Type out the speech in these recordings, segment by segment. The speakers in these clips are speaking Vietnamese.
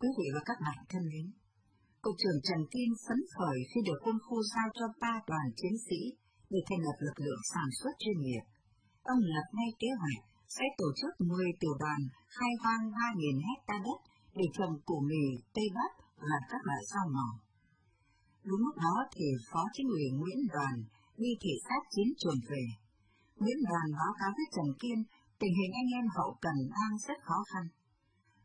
Quý vị và các bạn thân mến, Cục trưởng Trần Kim phấn khởi khi được quân khu giao cho ba đoàn chiến sĩ để thành lập lực lượng sản xuất chuyên nghiệp. Ông lập ngay kế hoạch sẽ tổ chức 10 tiểu đoàn khai hoang 3.000 hecta đất để trồng củ mì, tây bắp và các loại rau màu. Đúng lúc đó thì Phó Chính ủy Nguyễn Đoàn đi thị sát chiến trường về. Nguyễn Đoàn báo cáo với Trần Kiên tình hình anh em hậu cần đang rất khó khăn.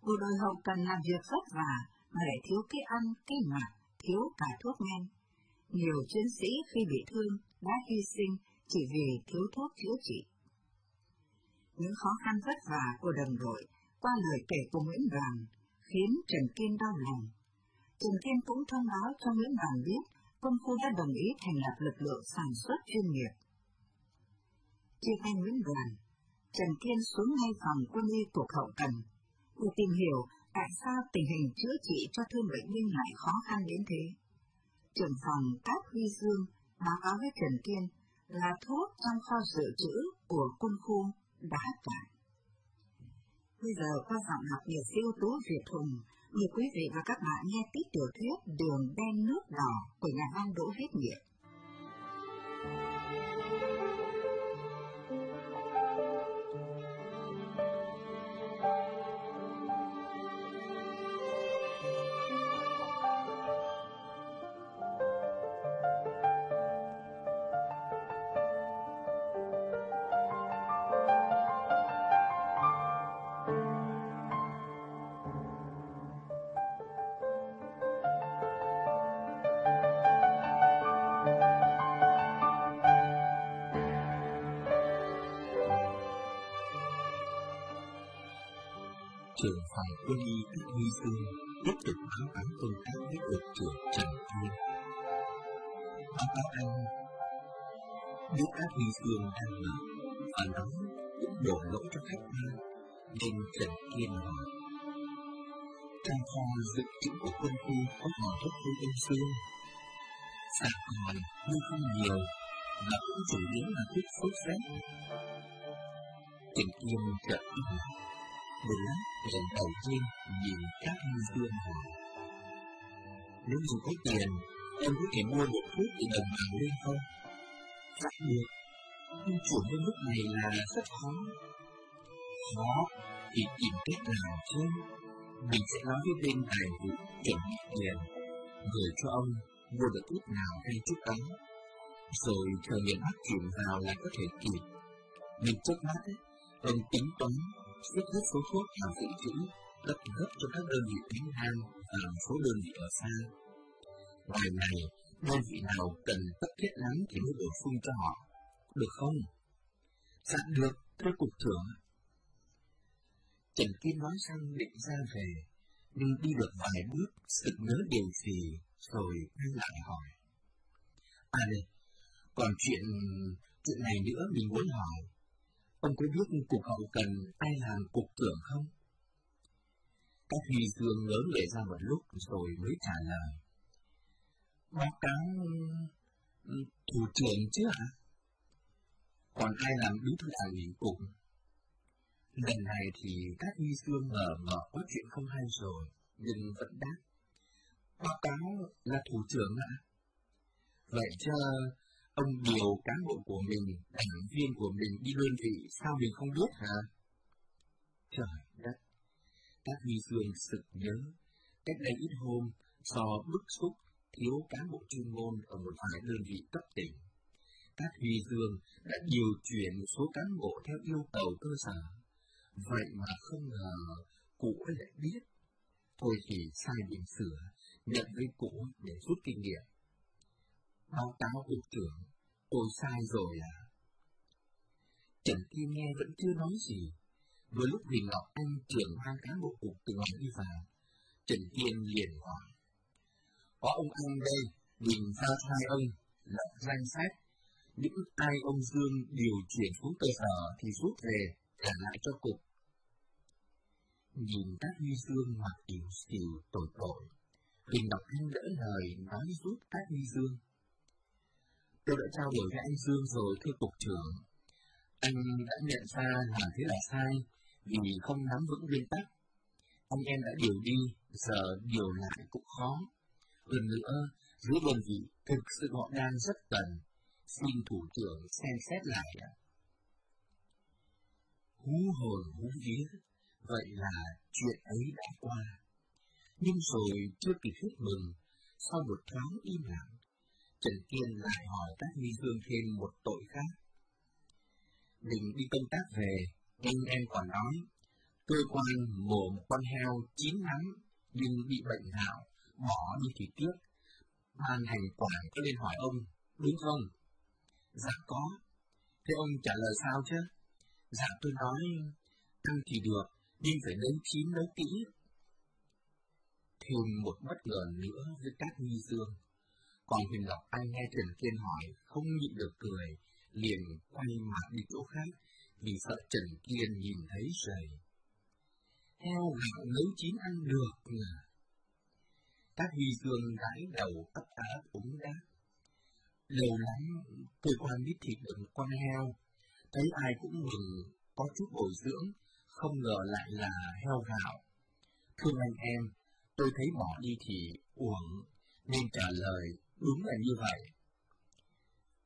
Bộ đội hậu cần làm việc vất vả mẹ thiếu cái ăn, cái mặc, thiếu cả thuốc men. Nhiều chiến sĩ khi bị thương đã hy sinh chỉ vì thiếu thuốc chữa trị. Những khó khăn vất vả của đồng đội qua lời kể của Nguyễn Đoàn khiến Trần Kiên đau lòng. Trần Kiên cũng thông báo cho Nguyễn Đoàn biết quân khu đã đồng ý thành lập lực lượng sản xuất chuyên nghiệp. Chia tay Nguyễn Đoàn, Trần Kiên xuống ngay phòng quân y cục hậu cần để tìm hiểu tại sao tình hình chữa trị cho thương bệnh binh lại khó khăn đến thế. Trưởng phòng Cát Huy Dương báo cáo với Trần Kiên là thuốc trong kho dự trữ của quân khu đã cạn. Bây giờ qua giọng học nghệ siêu tú Việt Hùng, mời quý vị và các bạn nghe tiếp tiểu thuyết Đường đen nước đỏ của nhà văn Đỗ Viết Nghiệp. Trường phòng quân y Đức Huy Dương tiếp tục báo cáo công tác với cục trưởng Trần Kiên. Báo cáo anh, biết các Huy Dương đang ngủ và nó cũng đổ lỗi cho khách quan, nên Trần Kiên hỏi. Trong kho dự trữ của quân khu có hòn thuốc quân đông Dương, Dạ còn, nhưng không nhiều, và cũng chủ yếu là thuốc sốt rét. Trần Kiên chợt hỏi Bữa lần đầu tiên nhìn các Huy Dương hỏi Nếu dù có tiền, em có thể mua một thuốc để đồng bào lên không? Chắc được, nhưng chuyển đến lúc này là rất khó. Khó thì tìm cách nào chứ? Mình sẽ nói với bên tài vụ chuẩn bị tiền Gửi cho ông mua được thuốc nào hay chút đó Rồi chờ miền Bắc chuyển vào là có thể kịp. Mình trước mắt ấy, ông tính toán xếp hết số thuốc vào dự trữ, cấp gấp cho các đơn vị đánh Nam và một số đơn vị ở xa. Ngoài này, đơn vị nào cần cấp thiết lắm thì mới bổ sung cho họ. Được không? Dạ được, thưa cục trưởng. Trần Kim nói xong định ra về, nhưng đi được vài bước, sự nhớ điều gì, rồi quay lại hỏi. À còn chuyện, chuyện này nữa mình muốn hỏi. Ông có biết cục hậu cần ai làm cục trưởng không? Các Huy Dương ngớ người ra một lúc rồi mới trả lời. Báo cáo thủ trưởng chứ hả? Còn ai làm bí thư đảng ủy cục? Lần này thì các Huy Dương ngờ ngờ có chuyện không hay rồi, nhưng vẫn đáp. Báo cáo là thủ trưởng ạ. Vậy chứ Ông điều cán bộ của mình, đảng viên của mình đi đơn vị, sao mình không biết hả? Trời đất! Các Huy Dương sực nhớ, cách đây ít hôm, do bức xúc thiếu cán bộ chuyên môn ở một vài đơn vị cấp tỉnh. Các Huy Dương đã điều chuyển một số cán bộ theo yêu cầu cơ sở. Vậy mà không ngờ cụ lại biết. Thôi thì sai điểm sửa, nhận với cụ để rút kinh nghiệm. Báo cáo cục trưởng, tôi sai rồi à? Trần Kim nghe vẫn chưa nói gì. Vừa lúc Huỳnh Ngọc Anh trưởng ban cán bộ cục từ ngoài đi vào, Trần Kiên liền hỏi. Có ông Anh đây, mình ra hai ông, lập danh sách. Những ai ông Dương điều chuyển xuống cơ sở thì rút về, trả lại cho cục. Nhìn các Huy Dương mặc yếu xìu tội tội, Huỳnh Ngọc Anh đỡ lời nói rút các Huy Dương. Tôi đã trao đổi với anh Dương rồi thưa cục trưởng. Anh đã nhận ra là thế là sai vì không nắm vững nguyên tắc. Anh em đã điều đi giờ điều lại cũng khó. Hơn nữa, dưới đơn vị thực sự họ đang rất cần, xin thủ trưởng xem xét lại ạ. Hú hồn hú vía, vậy là chuyện ấy đã qua. Nhưng rồi chưa kịp hết mừng, sau một thoáng im lặng, Trần Kiên lại hỏi các Huy Dương thêm một tội khác. Đình đi công tác về, anh em còn nói, cơ quan mổ một con heo chín lắm, nhưng bị bệnh hạo, bỏ đi thì tiếc. Ban hành quản có lên hỏi ông, đúng không? Dạ có. Thế ông trả lời sao chứ? Dạ tôi nói, ăn thì được, nhưng phải nấu chín nấu kỹ. Thêm một bất ngờ nữa với các nghi dương. Còn Huyền lộc Anh nghe Trần Kiên hỏi, không nhịn được cười, liền quay mặt đi chỗ khác, vì sợ Trần Kiên nhìn thấy rầy. Heo gạo nấu chín ăn được mà. Các Huy Dương gãi đầu ấp á úng đáp. Lâu lắm, cơ quan biết thịt được con heo, thấy ai cũng mừng, có chút bồi dưỡng, không ngờ lại là heo gạo. thương anh em, tôi thấy bỏ đi thì uổng, nên trả lời đúng là như vậy.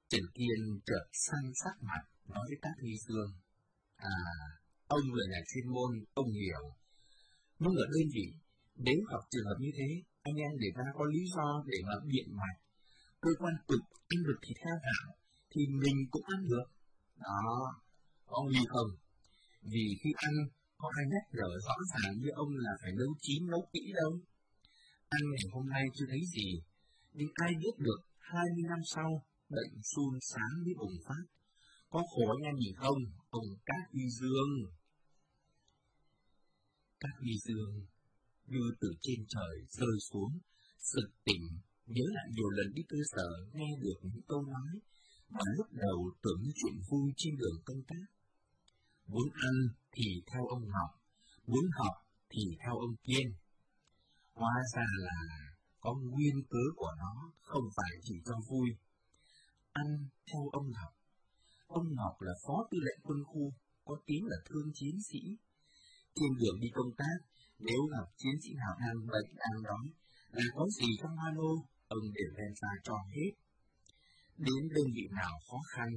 Trần Kiên chợt sang sắc mặt, nói với các nghi Dương. À, ông là nhà chuyên môn, ông hiểu. Nhưng ở đơn vị, nếu gặp trường hợp như thế, anh em để ra có lý do để mà biện mặt. Cơ quan cục ăn được thịt heo hảo, thì mình cũng ăn được. Đó, ông hiểu không? Vì khi ăn, có ai nhắc nhở rõ ràng như ông là phải nấu chín nấu kỹ đâu. Ăn ngày hôm nay chưa thấy gì, nhưng ai biết được 20 năm sau, bệnh sun sáng mới bùng phát. Có khổ anh em gì không? Ông Cát Huy Dương. Cát Huy Dương như từ trên trời rơi xuống, sực tỉnh, nhớ lại nhiều lần đi cơ sở nghe được những câu nói mà lúc đầu tưởng như chuyện vui trên đường công tác. Muốn ăn thì theo ông học, muốn học thì theo ông Kiên. Hóa ra là có nguyên cớ của nó, không phải chỉ cho vui. Ăn theo ông Ngọc. Ông Ngọc là phó tư lệnh quân khu, có tiếng là thương chiến sĩ. Trên đường đi công tác, nếu gặp chiến sĩ nào đang bệnh, đang đói, là có gì trong ba lô, ông đều đem ra cho hết. Đến đơn vị nào khó khăn,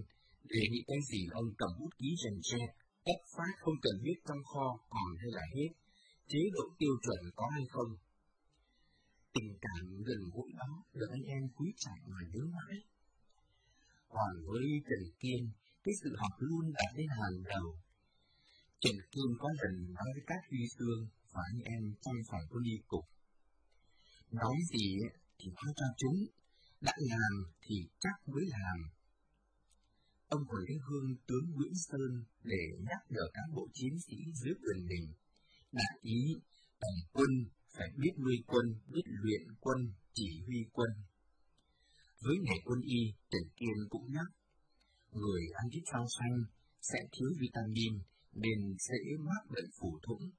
đề nghị cái gì ông cầm bút ký dành tre, cấp phát không cần biết trong kho còn hay là hết, chế độ tiêu chuẩn có hay không. Tình cảm gần gũi đó được anh em quý trọng và nhớ mãi. Còn với Trần Kiên, cái sự học luôn đặt lên hàng đầu. Trần Kiên có lần nói với các huy xương và anh em trong phòng có ly cục. Nói gì thì nói cho chúng, đã làm thì chắc mới làm. Ông hồi đến hương tướng Nguyễn Sơn để nhắc nhở cán bộ chiến sĩ dưới quyền mình, đại ý tổng quân phải biết nuôi quân, biết luyện quân, chỉ huy quân. Với nghề quân y, Trần Kiên cũng nhắc, người ăn ít rau xanh sẽ thiếu vitamin nên sẽ mắc bệnh phủ thủng.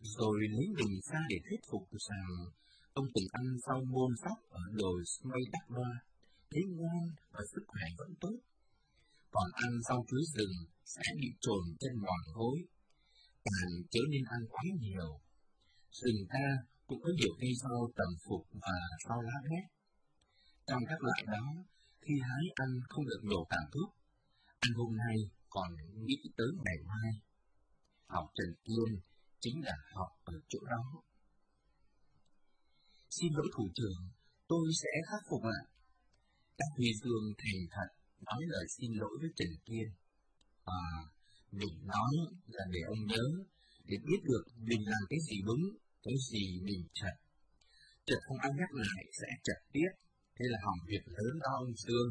Rồi lấy mình ra để thuyết phục rằng ông từng ăn rau môn sóc ở đồi mây đắc đoa, thấy ngon và sức khỏe vẫn tốt. Còn ăn rau chuối rừng sẽ bị trồn chân mòn hối, càng chớ nên ăn quá nhiều rừng ta cũng có nhiều cây rau tầm phục và rau lá hết. Trong các loại đó, khi hái ăn không được nhổ tàn thuốc, ăn hôm nay còn nghĩ tới ngày mai. Học Trần Kiên chính là học ở chỗ đó. Xin lỗi thủ trưởng, tôi sẽ khắc phục ạ. Các Huy Dương thành thật nói lời xin lỗi với Trần Kiên. À, mình nói là để ông nhớ, để biết được mình làm cái gì đúng cái gì mình chật. Chật không ai nhắc lại sẽ chật tiếp, thế là hỏng việc lớn đó ông Dương.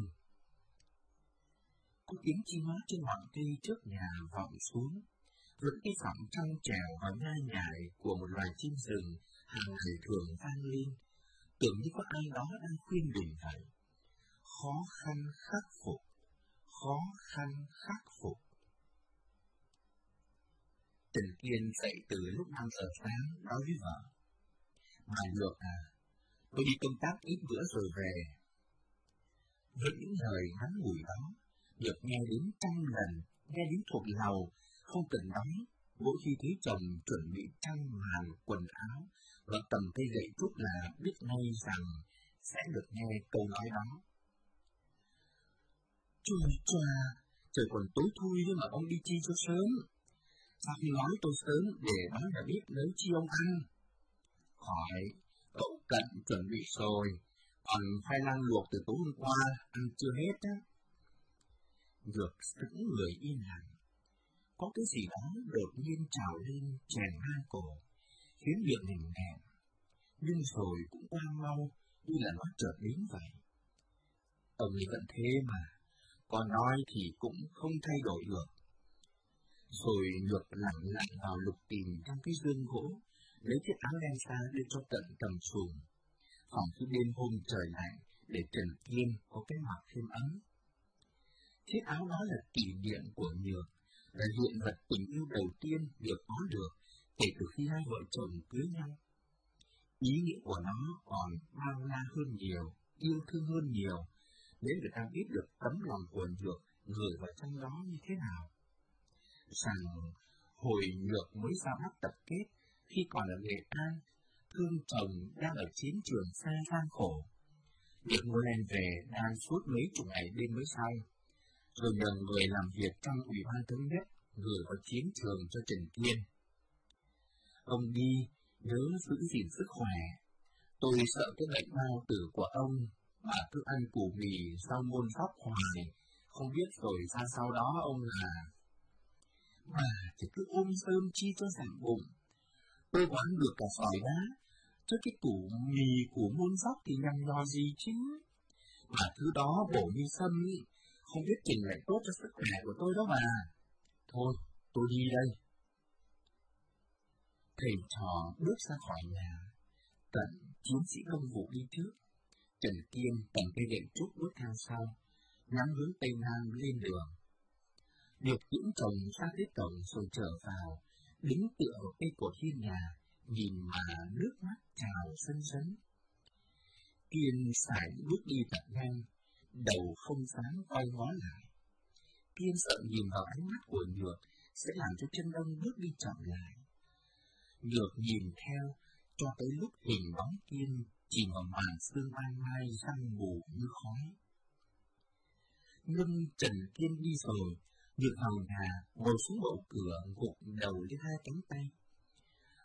Có tiếng chim hót trên ngọn cây trước nhà vọng xuống, vẫn cái giọng trong trèo và ngai nhại của một loài chim rừng hàng ngày thường vang lên, tưởng như có ai đó đang khuyên mình vậy. Khó khăn khắc phục, khó khăn khắc phục. Tình Kiên dậy từ lúc 5 giờ sáng nói với vợ. Bà Lược à, tôi đi công tác ít bữa rồi về. Với những lời ngắn ngủi đó, được nghe đến trăm lần, nghe đến thuộc lầu, không cần đóng, mỗi khi thấy chồng chuẩn bị trang hoàng quần áo vợ cầm cây gậy trúc là biết ngay rằng sẽ được nghe câu nói đó. Trời chòa, trời còn tối thui nhưng mà ông đi chi cho sớm. Sao khi nói tôi sớm để báo là biết nấu chi ông ăn? Khỏi, cậu cận chuẩn bị rồi, còn khoai lang luộc từ tối hôm qua, ăn chưa hết á. Dược sững người yên lặng. Có cái gì đó đột nhiên trào lên chèn hai cổ, khiến miệng mình nghẹn. Nhưng rồi cũng qua mau, như là nó chợt đến vậy. Ông ấy vẫn thế mà, còn nói thì cũng không thay đổi được. Rồi ngược lặng lặng vào lục tìm trong cái dương gỗ, lấy chiếc áo len xa đưa cho tận tầm xuồng. Phòng khi đêm hôm trời lạnh, để Trần Kiên có cái mặt thêm ấm. Chiếc áo đó là kỷ niệm của Nhược, là hiện vật tình yêu đầu tiên được có được kể từ khi hai vợ chồng cưới nhau. Ý nghĩa của nó còn bao la hơn nhiều, yêu thương hơn nhiều, nếu người ta biết được tấm lòng của Nhược gửi vào trong đó như thế nào. Rằng hồi ngược mới ra mắt tập kết khi còn ở Nghệ An, thương chồng đang ở chiến trường xa gian khổ. được ngồi lên về đang suốt mấy chục ngày đêm mới xong, rồi nhờ người làm việc trong Ủy ban Thống nhất gửi vào chiến trường cho Trần Kiên. Ông đi nhớ giữ gìn sức khỏe. Tôi sợ cái bệnh bao tử của ông mà cứ ăn củ mì sau môn pháp hoài, không biết rồi ra sau đó ông là... Bà thì cứ ôm sơm chi cho giảm bụng. Tôi quán được cả sỏi đá, chứ cái củ mì của môn dốc thì nhằm nhò gì chứ. Mà thứ đó bổ như sâm ý, không biết trình lại tốt cho sức khỏe của tôi đó mà. Thôi, tôi đi đây. Thầy trò bước ra khỏi nhà, tận chiến sĩ công vụ đi trước. Trần Kiên cầm cây đệm trúc bước theo sau, nhắm hướng Tây Nam lên đường. Được những chồng ra tới cổng rồi trở vào, đứng tựa vào cây cột hiên nhà, nhìn mà nước mắt trào sân sấn. Kiên sải bước đi tận ngang, đầu không dám quay ngó lại. Kiên sợ nhìn vào ánh mắt của Nhược sẽ làm cho chân đông bước đi chậm lại. Nhược nhìn theo cho tới lúc hình bóng Kiên chỉ vào màn sương ban mai răng mù như khói. Ngưng Trần Kiên đi rồi, Dược vào nhà ngồi xuống bậu cửa gục đầu với hai cánh tay.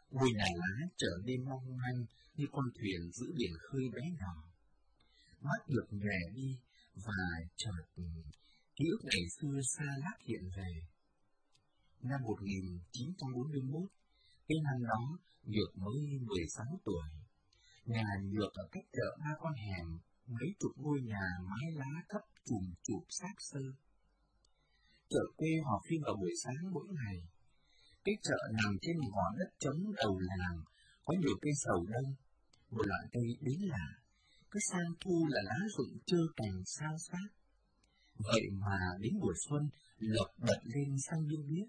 Ngôi nhà lá trở nên mong manh như con thuyền giữ biển khơi bé nhỏ. Mắt được nhòe đi và chợt ký ức ngày xưa xa lát hiện về. Năm 1941, cái năm đó Nhược mới 16 tuổi. Nhà Nhược ở cách chợ ba con hẻm, mấy chục ngôi nhà mái lá thấp trùm chụp sát sơ. Chợ quê họ phim vào buổi sáng mỗi ngày. Cái chợ nằm trên một gò đất trống đầu làng, có nhiều cây sầu đông, một loại cây đến lạ. Cứ sang thu là lá rụng trơ cành sao sát Vậy mà đến mùa xuân, lộc bật lên sang như biết.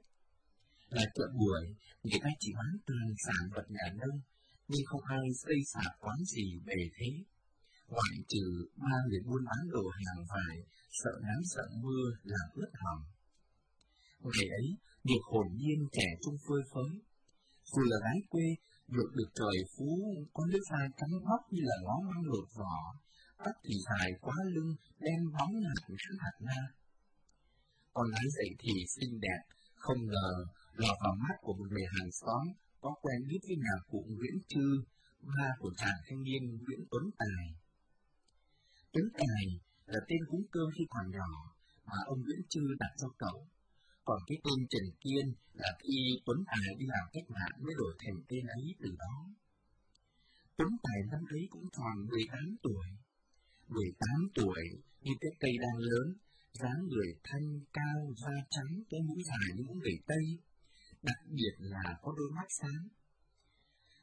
Là chợ buổi, người ta chỉ bán toàn sản vật nhà nông, nhưng không ai xây sạp quán gì về thế. Ngoại trừ ba người buôn bán đồ hàng vải, sợ nắng sợ mưa làm ướt hỏng. Ngày ấy, được hồn nhiên trẻ trung phơi phới. Dù là gái quê, được được trời phú, có nước da trắng bóc như là ngó măng lột vỏ, tóc thì dài quá lưng, đen bóng hạt ngắn hạt na. Con gái dậy thì xinh đẹp, không ngờ lọt vào mắt của một người hàng xóm có quen biết với nhà cụ Nguyễn Trư, ba của chàng thanh niên Nguyễn Tuấn Tài. Tuấn Tài là tên cúng cơm khi còn nhỏ mà ông Nguyễn Trư đặt cho cậu. Còn cái tên Trần Kiên là khi Tuấn Tài đi làm cách mạng mới đổi thành tên ấy từ đó. Tuấn Tài năm ấy cũng tròn 18 tuổi. 18 tuổi, như cái cây đang lớn, dáng người thanh cao, da trắng, cái mũi dài như mũi người Tây, đặc biệt là có đôi mắt sáng.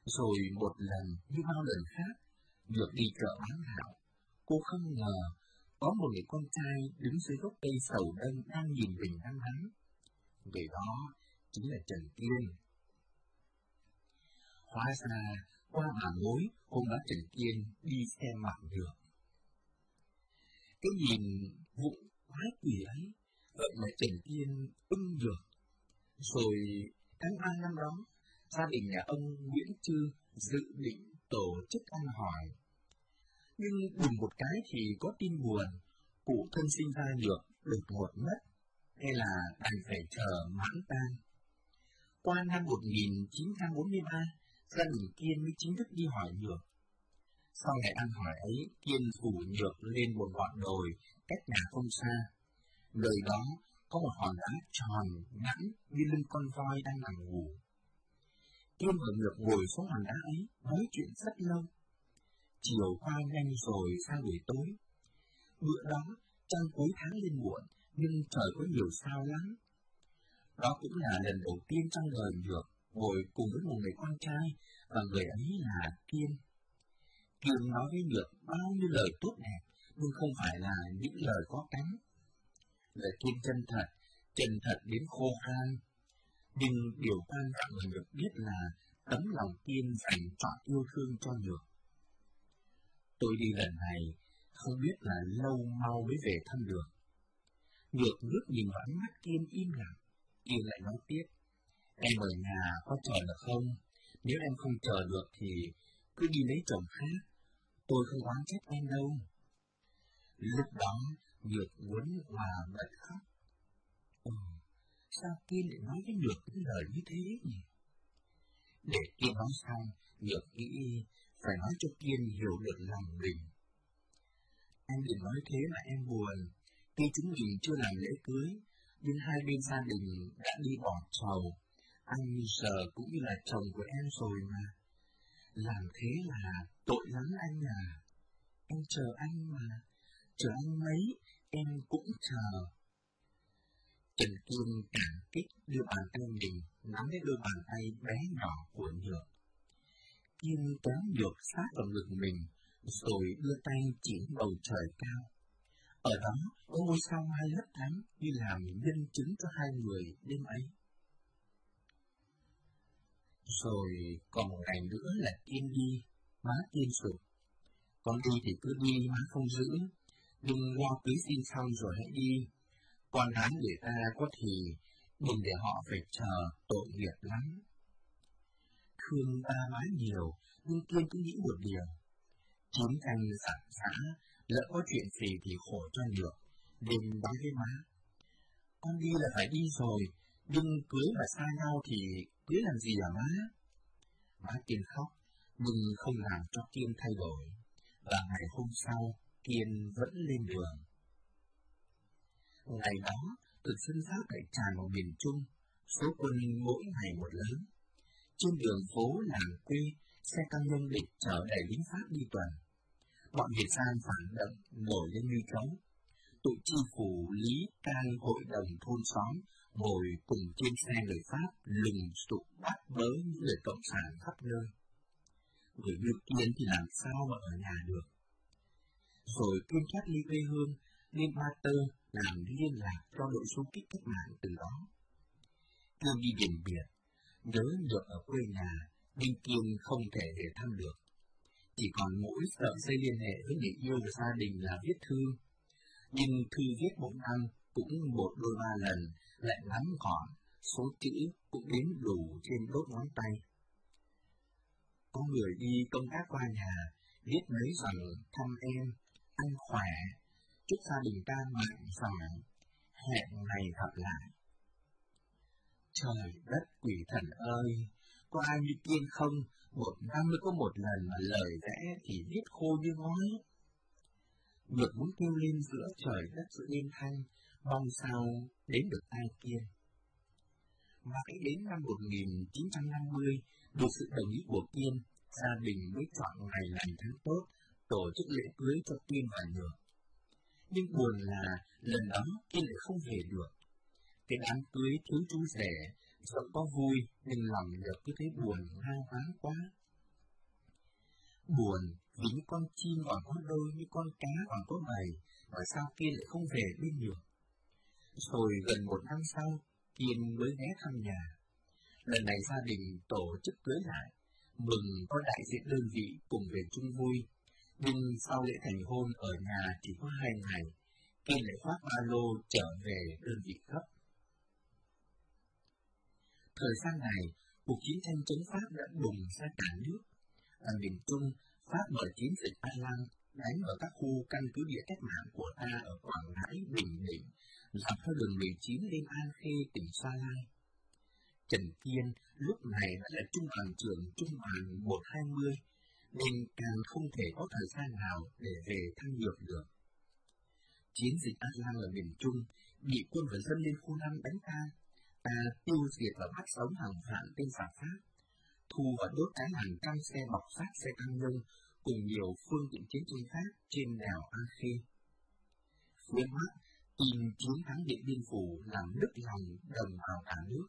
Rồi một lần như bao lần khác, được đi chợ bán hảo, cô không ngờ có một người con trai đứng dưới gốc cây sầu đông đang nhìn mình đang hắn. Người đó chính là Trần Kiên. Hóa ra, qua bà mối, hôm đó Trần Kiên đi xem mặt được cái nhìn vụng quái quỷ ấy vậy mà Trần Kiên ưng được rồi tháng ba năm đó, gia đình nhà ông Nguyễn Trư dự định tổ chức ăn hỏi. Nhưng đùng một cái thì có tin buồn, cụ thân sinh ra nhược đột ngột mất, hay là đành phải chờ mãn tang. Qua năm 1943, gia đình Kiên mới chính thức đi hỏi nhược. Sau ngày ăn hỏi ấy, Kiên phủ nhược lên một ngọn đồi cách nhà không xa. Nơi đó có một hòn đá tròn, nhẵn như lưng con voi đang nằm ngủ. Kiên và Nhược ngồi xuống hòn đá ấy, nói chuyện rất lâu. Chiều qua nhanh rồi sang buổi tối. Bữa đó, trăng cuối tháng lên muộn, nhưng trời có nhiều sao lắm. Đó cũng là lần đầu tiên trong đời Nhược ngồi cùng với một người con trai, và người ấy là Kiên. Kiên nói với Nhược bao nhiêu lời tốt đẹp, nhưng không phải là những lời có cánh. Lời Kiên chân thật, chân thật đến khô khan. Nhưng điều quan trọng mà Nhược biết là tấm lòng Kiên dành trọn yêu thương cho Nhược. Tôi đi lần này, không biết là lâu mau mới về thăm được. Nhược nước nhìn vào ánh mắt Kiên im lặng, Kiên lại nói tiếp. Em ở nhà có chờ được không? Nếu em không chờ được thì cứ đi lấy chồng khác. Tôi không oán trách em đâu. Lúc đó, Nhược muốn hòa bật khóc. Ừ, sao Kiên lại nói với Nhược những lời như thế nhỉ? Để Kiên nói xong, Nhược nghĩ phải nói cho Kiên hiểu được lòng mình. Anh đừng nói thế mà em buồn. Khi chúng mình chưa làm lễ cưới, nhưng hai bên gia đình đã đi bỏ trầu. Anh giờ cũng như là chồng của em rồi mà. Làm thế là tội lắm anh à. Em chờ anh mà. Chờ anh mấy, em cũng chờ. Trần Kiên cảm kích đưa bàn tay mình nắm lấy đôi bàn tay bé nhỏ của Nhược. Kiên kéo Nhược sát vào ngực mình, rồi đưa tay chỉ bầu trời cao. Ở đó có ngôi sao mai lấp lánh như làm nhân chứng cho hai người đêm ấy. Rồi còn một ngày nữa là tiên đi, má tiên sụp. Con đi thì cứ đi, má không giữ. Nhưng lo cưới xin xong rồi hãy đi. Con đám người ta có thì đừng để họ phải chờ tội nghiệp lắm. Thương ta má nhiều, nhưng Kiên cứ nghĩ một điều. Chiến tranh sẵn xã, lỡ có chuyện gì thì khổ cho được, đừng nói với má. Con đi là phải đi rồi, nhưng cưới mà xa nhau thì cưới làm gì hả má? Má Kiên khóc, nhưng không làm cho Kiên thay đổi. Và ngày hôm sau, Kiên vẫn lên đường. Ngày đó, từ sân giáp lại tràn vào miền Trung, số quân mỗi ngày một lớn. Trên đường phố làng quê, xe cam nhân địch chở đầy lính Pháp đi tuần. Bọn Việt Nam phản động nổi lên như trống. Tụi chi phủ lý can hội đồng thôn xóm ngồi cùng trên xe người Pháp lùng sụp bắt bớ những người cộng sản khắp nơi. Người như Kiên thì làm sao mà ở nhà được. Rồi tuyên thoát ly quê hương, lên Ba Tơ làm liên lạc cho đội xung kích cách mạng từ đó. Kiên đi biển biệt, nhớ được ở quê nhà, đinh Kiên không thể để thăm được. Chỉ còn mỗi sợi dây liên hệ với người yêu và gia đình là viết thư. Nhưng thư viết một năm cũng một đôi ba lần, lại ngắn gọn, số chữ cũng đến đủ trên đốt ngón tay. Có người đi công tác qua nhà, viết mấy rằng thăm em, anh khỏe, chúc gia đình ta mạnh giỏi, hẹn ngày gặp lại. Trời đất quỷ thần ơi, có ai như tiên không, một năm mới có một lần mà lời lẽ thì viết khô như ngói. Ngược muốn kêu lên giữa trời đất sự yên thanh, mong sao đến được ai kia. Mãi đến năm 1950, được sự đồng ý của Kiên, gia đình mới chọn ngày lành tháng tốt, tổ chức lễ cưới cho Kiên và Nhược. Nhưng buồn là lần đó Kiên lại không về được. Cái đám cưới thiếu chú rể, dẫu có vui nhưng lòng giờ cứ thấy buồn hao hán quá. Buồn vì những con chim còn có đôi, như con cá còn có bầy, mà sao Kiên lại không về bên nhường Rồi gần một năm sau, Kiên mới ghé thăm nhà. Lần này gia đình tổ chức cưới lại, mừng có đại diện đơn vị cùng về chung vui. Nhưng sau lễ thành hôn ở nhà chỉ có hai ngày, Kiên lại khoác ba lô trở về đơn vị cấp. Thời gian này, cuộc chiến tranh chống Pháp đã bùng ra cả nước. Ở miền Trung, Pháp mở chiến dịch An Lăng, đánh ở các khu căn cứ địa cách mạng của ta ở Quảng Ngãi, Bình Định, dọc theo đường 19 lên An Khê, tỉnh Sa Lai. Trần Kiên lúc này đã là trung đoàn trưởng trung đoàn 120, nên càng không thể có thời gian nào để về thăng nhược được. Chiến dịch An Lăng ở miền Trung bị quân và dân lên khu 5 đánh ta, ta tiêu diệt và bắt sống hàng vạn tên phản Pháp, thu và đốt cái hàng trăm xe bọc sát xe tăng nhân cùng nhiều phương tiện chiến tranh khác trên đảo An Khê. Phía Bắc tìm chiến thắng Điện Biên Phủ làm nức lòng đồng bào cả nước.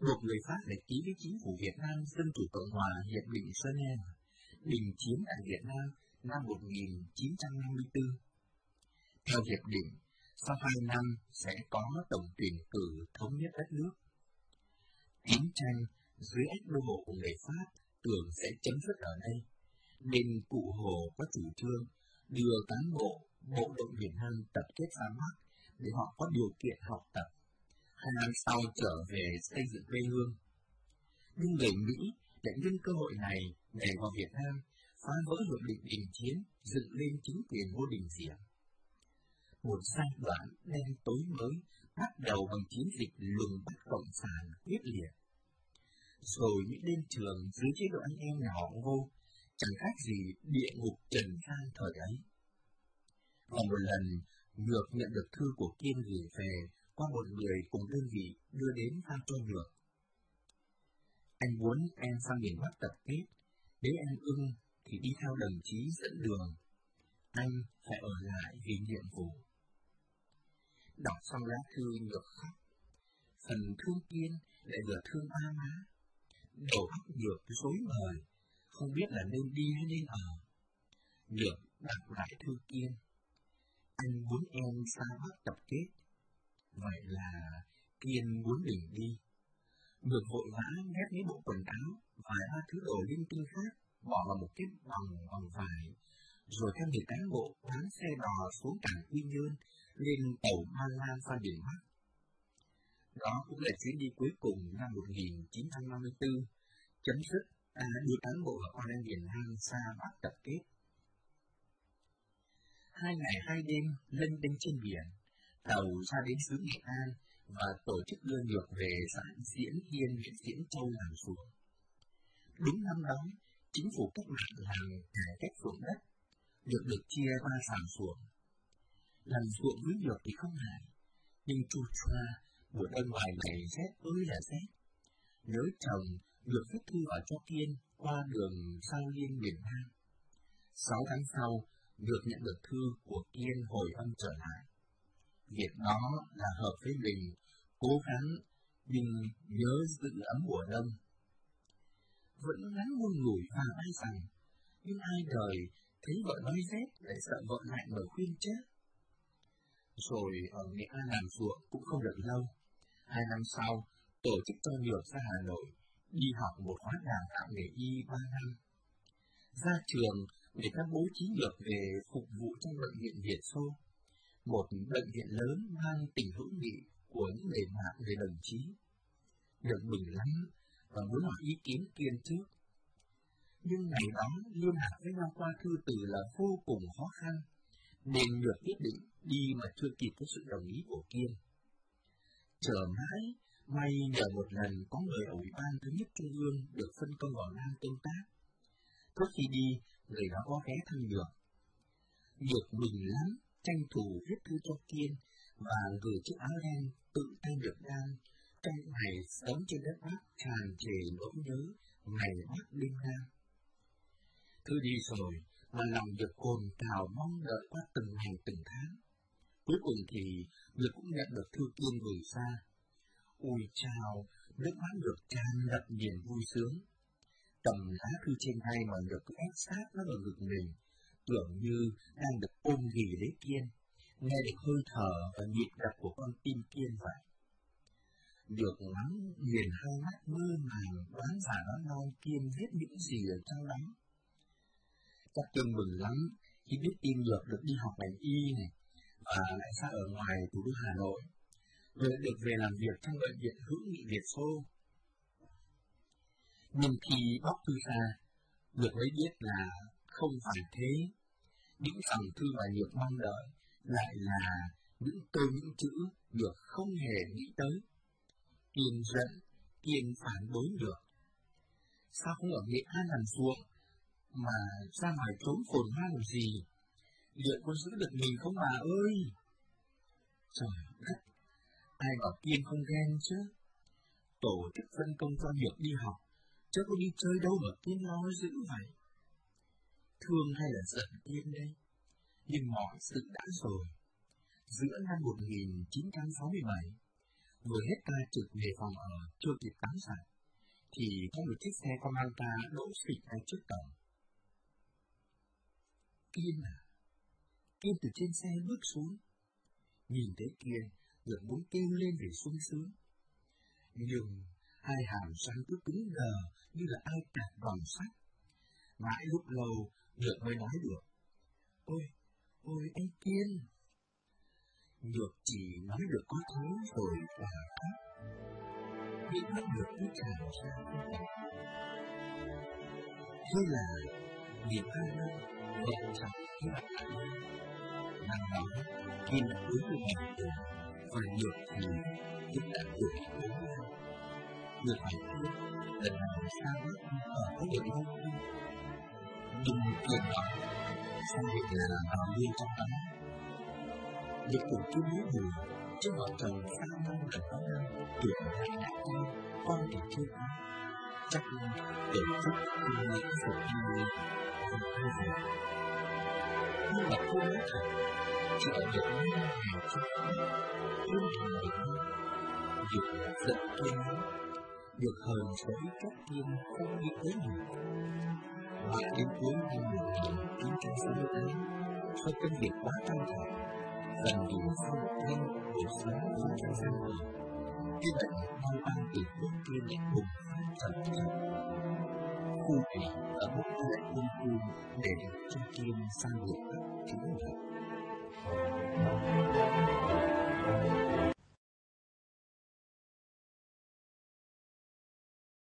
Một người Pháp lại ký với chính phủ Việt Nam Dân Chủ Cộng Hòa Hiệp định Geneva, đình chiến tại Việt Nam năm 1954. Theo hiệp định, sau hai năm sẽ có tổng tuyển cử thống nhất đất nước. Chiến tranh dưới ách đô hộ của người Pháp tưởng sẽ chấm dứt ở đây, nên cụ Hồ có chủ trương đưa cán bộ bộ đội miền Nam tập kết ra Bắc để họ có điều kiện học tập. Hai năm sau trở về xây dựng quê hương. Nhưng người Mỹ đã nhân cơ hội này để vào Việt Nam phá vỡ hiệp định đình chiến, dựng lên chính quyền vô đình diệm. Một giai đoạn đen tối mới bắt đầu bằng chiến dịch lùng bắt cộng sản quyết liệt. Rồi những đêm trường dưới chế độ anh em nhỏ ngô chẳng khác gì địa ngục trần gian thời ấy. Và một lần, Nhược nhận được thư của Kiên gửi về qua một người cùng đơn vị đưa đến giao cho Nhược. Anh muốn em sang miền Bắc tập kết, nếu em ưng thì đi theo đồng chí dẫn đường. Anh phải ở lại vì nhiệm vụ. Đọc xong lá thư ngược khóc. Phần thương Kiên lại vừa thương ba má. Đầu óc ngược rối bời, không biết là nên đi hay nên ở. Ngược đọc lại thư Kiên anh muốn em xa bắc tập kết. Vậy là Kiên muốn mình đi. Ngược vội vã ghép mấy bộ quần áo, vài ba thứ đồ linh tinh khác, bỏ vào một cái bằng bằng vải, rồi theo người cán bộ bán xe đò xuống cảng Quy Nhơn, lên tàu Ba Lan ra biển Bắc. Đó cũng là chuyến đi cuối cùng năm 1954, chấm dứt ta đưa cán bộ và con em miền Nam xa Bắc tập kết hai ngày hai đêm lênh đênh trên biển, tàu ra đến xứ Nghệ An và tổ chức đưa ngược về xã Diễn Yên, huyện Diễn Châu làm ruộng. Đúng năm đó, chính phủ cách mạng làm cải cách ruộng đất, được được chia ba sản ruộng. Làm ruộng với ngược thì không hại, nhưng chu choa, mùa đông ngoài này rét ơi là rét. Nhớ chồng, được viết thư ở cho Kiên qua đường sao liên miền Nam. Sáu tháng sau, được nhận được thư của Kiên hồi âm trở lại. Việc đó là hợp với mình, cố gắng, nhưng nhớ giữ ấm mùa đông. Vẫn ngắn ngôn ngủi và ai rằng, nhưng ai đời thấy vợ nói phép lại sợ vợ lại mở khuyên chết. Rồi ở Nghệ An làm ruộng cũng không được lâu. Hai năm sau, tổ chức cho Nhược ra Hà Nội, đi học một khóa đào tạo nghề y ba năm. Ra trường, để ta bố trí được về phục vụ trong bệnh viện Việt Xô, một bệnh viện lớn mang tình hữu nghị của những người bạn về đồng chí. Được mừng lắm và muốn hỏi ý kiến kiên trước. Nhưng ngày đó liên lạc với nhau qua thư từ là vô cùng khó khăn, nên được quyết định đi mà chưa kịp có sự đồng ý của Kiên. Chờ mãi, may nhờ một lần có người ở Ủy ban Thứ nhất Trung ương được phân công vào Nam công tác. Trước khi đi, người đó có ghé thăm được. Được mừng lắm, tranh thủ viết thư cho Kiên và gửi chiếc áo đen tự tay được đan trong ngày sống trên đất Bắc tràn trề nỗi nhớ ngày Bắc đêm Nam. Thư đi rồi, mà lòng giật cồn cào mong đợi qua từng ngày từng tháng. Cuối cùng thì lực cũng nhận được thư tiên gửi xa. Ôi chào, nước mắt được tràn ngập niềm vui sướng cầm lá thư trên tay mà được ép sát nó vào ngực mình, tưởng như đang được ôm ghì lấy kiên, nghe được hơi thở và nhịp đập của con tim kiên vậy. Được lắm, liền hai mắt mơ màng đoán giả nó non kiên viết những gì ở trong đó. Chắc chân mừng lắm khi biết tin được được đi học ngành y này và lại xa ở ngoài thủ đô Hà Nội rồi được về làm việc trong bệnh viện hữu nghị Việt Xô Nhưng khi bóc thư ra, được mới biết là không phải thế. Những dòng thư mà Nhược mong đợi lại là những câu những chữ được không hề nghĩ tới. Kiên giận, kiên phản đối được. Sao không ở Nghệ An làm ruộng mà ra ngoài trốn phồn hoa làm gì? Liệu có giữ được mình không bà ơi? Trời đất, ai bảo Kiên không ghen chứ? Tổ chức phân công cho việc đi học, chứ có đi chơi đâu mà Kiên lo dữ vậy? Thương hay là giận Kiên đây? Nhưng mọi sự đã rồi. Giữa năm 1967, vừa hết ca trực về phòng ở chưa kịp tắm sạch, thì có một chiếc xe con ta đỗ xịt ngay trước cổng. Kiên à? Kiên từ trên xe bước xuống. Nhìn thấy Kiên, rồi muốn kêu lên vì sung sướng. Nhưng hai hàm răng cứ cứng đờ như là ai cạp vòng sắt. Mãi lúc lâu, Nhược mới nói được. Ôi, ôi anh Kiên! Nhược chỉ nói được có thế rồi và khóc. Nghĩ mắt được cứ tràn ra. Thế là, nghiệp hai năm, vợ chồng cái mặt lại Năm đó, Kim đã đúng được ngày tuổi, và Nhược thì cũng đã tuổi bốn năm. người phải biết, lần nào xa bước ở cái điểm không không. đừng chuyện đó, sao việc là vào nguyên trong đó. việc cũng cứ nhớ buồn, chứ vợ chồng xa năm lần đó năm, tuyệt lại đã con, con thì chưa có. Chắc tổ chức không nghĩ phục như không thay đổi. Nhưng mà cô nói thật, chỉ đã được Nam hàng chục năm, không thành Việt Nam. Dục giận kiên được hờn với các tiên không như thế nào Và đến cuối năm 1968, sau công việc quá căng thẳng, dần đủ phong thanh cuộc sống không trong gian người, cái bệnh đau ban từ bước tiên lại bùng phát thật thật cung này ở mức lệ quân khu để được trung kiên sang lược cứu người.